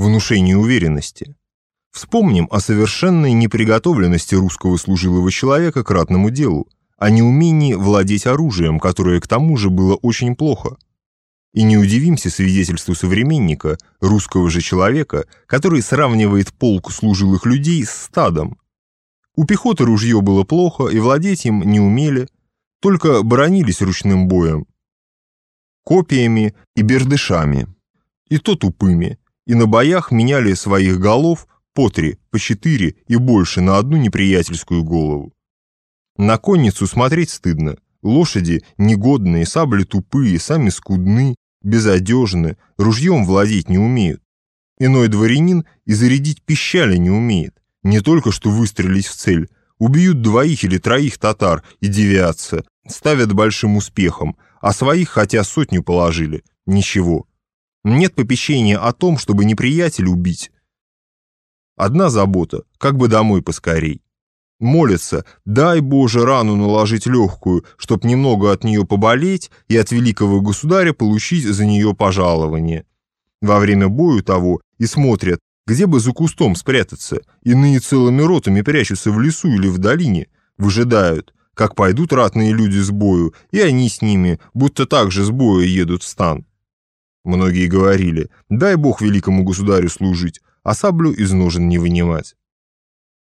внушение уверенности. Вспомним о совершенной неприготовленности русского служилого человека к ратному делу, о неумении владеть оружием, которое к тому же было очень плохо. И не удивимся свидетельству современника, русского же человека, который сравнивает полк служилых людей с стадом. У пехоты ружье было плохо, и владеть им не умели, только боронились ручным боем, копиями и бердышами, и то тупыми, и на боях меняли своих голов по три, по четыре и больше на одну неприятельскую голову. На конницу смотреть стыдно. Лошади негодные, сабли тупые, сами скудны, безодежны, ружьем владеть не умеют. Иной дворянин и зарядить пищали не умеет. Не только что выстрелить в цель. Убьют двоих или троих татар и девятся, ставят большим успехом, а своих хотя сотню положили. Ничего. Нет попечения о том, чтобы неприятеля убить. Одна забота, как бы домой поскорей. Молится, дай Боже рану наложить легкую, чтоб немного от нее поболеть и от великого государя получить за нее пожалование. Во время бою того и смотрят, где бы за кустом спрятаться, иные целыми ротами прячутся в лесу или в долине, выжидают, как пойдут ратные люди с бою, и они с ними, будто так же с боя едут в стан. Многие говорили, дай Бог великому государю служить, а саблю из ножен не вынимать.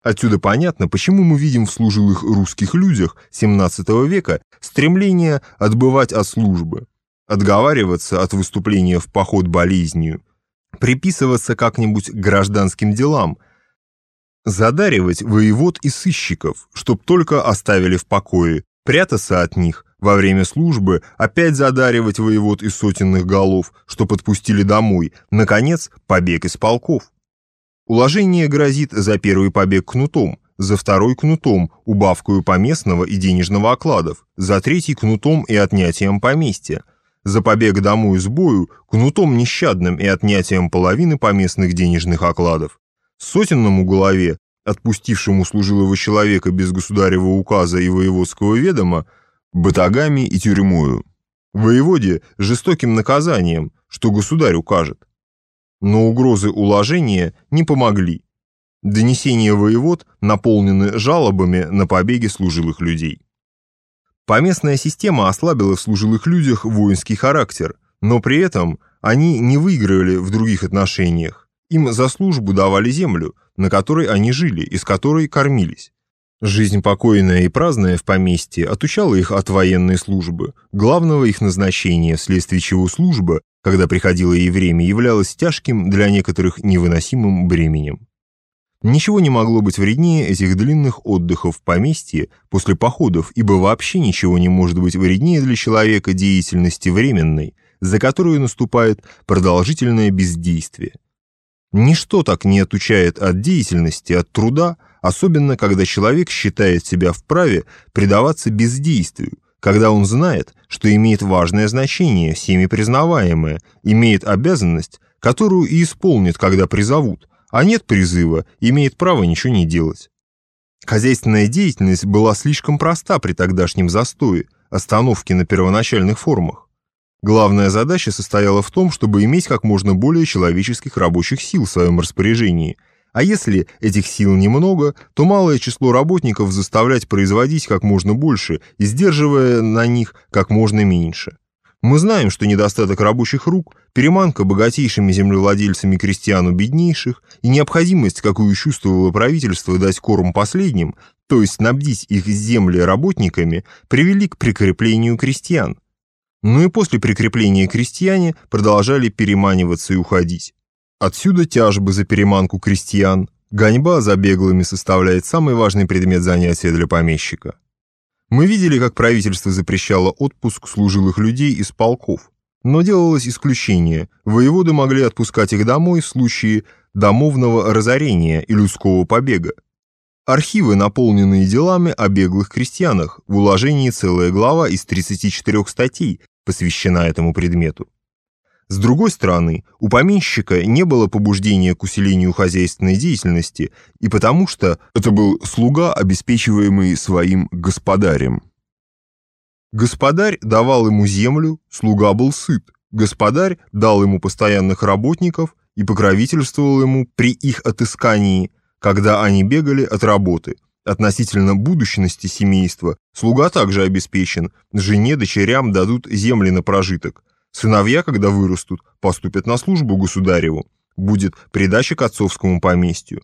Отсюда понятно, почему мы видим в служилых русских людях XVII века стремление отбывать от службы, отговариваться от выступления в поход болезнью, приписываться как-нибудь гражданским делам, задаривать воевод и сыщиков, чтоб только оставили в покое, прятаться от них, во время службы опять задаривать воевод из сотенных голов, что подпустили домой, наконец, побег из полков. Уложение грозит за первый побег кнутом, за второй кнутом, убавкою поместного и денежного окладов, за третий кнутом и отнятием поместья, за побег домой с бою кнутом нещадным и отнятием половины поместных денежных окладов. Сотенному голове, отпустившему служилого человека без государева указа и воеводского ведома, батагами и тюрьмою. Воеводе жестоким наказанием, что государь укажет но угрозы уложения не помогли. Донесения воевод наполнены жалобами на побеги служилых людей. Поместная система ослабила в служилых людях воинский характер, но при этом они не выиграли в других отношениях. Им за службу давали землю, на которой они жили и с которой кормились. Жизнь покойная и праздная в поместье отучала их от военной службы, главного их назначения, вследствие чего служба когда приходило ей время, являлось тяжким, для некоторых невыносимым бременем. Ничего не могло быть вреднее этих длинных отдыхов в поместье после походов, ибо вообще ничего не может быть вреднее для человека деятельности временной, за которую наступает продолжительное бездействие. Ничто так не отучает от деятельности, от труда, особенно когда человек считает себя вправе предаваться бездействию, когда он знает, что имеет важное значение, всеми признаваемое, имеет обязанность, которую и исполнит, когда призовут, а нет призыва, имеет право ничего не делать. Хозяйственная деятельность была слишком проста при тогдашнем застое, остановке на первоначальных формах. Главная задача состояла в том, чтобы иметь как можно более человеческих рабочих сил в своем распоряжении – а если этих сил немного, то малое число работников заставлять производить как можно больше и сдерживая на них как можно меньше. Мы знаем, что недостаток рабочих рук, переманка богатейшими землевладельцами крестьян у беднейших и необходимость, какую чувствовало правительство дать корм последним, то есть снабдить их земли работниками, привели к прикреплению крестьян. Но и после прикрепления крестьяне продолжали переманиваться и уходить. Отсюда тяжбы за переманку крестьян. Гоньба за беглыми составляет самый важный предмет занятия для помещика. Мы видели, как правительство запрещало отпуск служилых людей из полков. Но делалось исключение. Воеводы могли отпускать их домой в случае домовного разорения и людского побега. Архивы, наполненные делами о беглых крестьянах, в уложении целая глава из 34 статей посвящена этому предмету. С другой стороны, у помещика не было побуждения к усилению хозяйственной деятельности, и потому что это был слуга, обеспечиваемый своим господарем. Господарь давал ему землю, слуга был сыт, господарь дал ему постоянных работников, и покровительствовал ему при их отыскании, когда они бегали от работы. Относительно будущности семейства слуга также обеспечен, жене, дочерям дадут земли на прожиток. Сыновья, когда вырастут, поступят на службу государеву, будет придача к отцовскому поместью.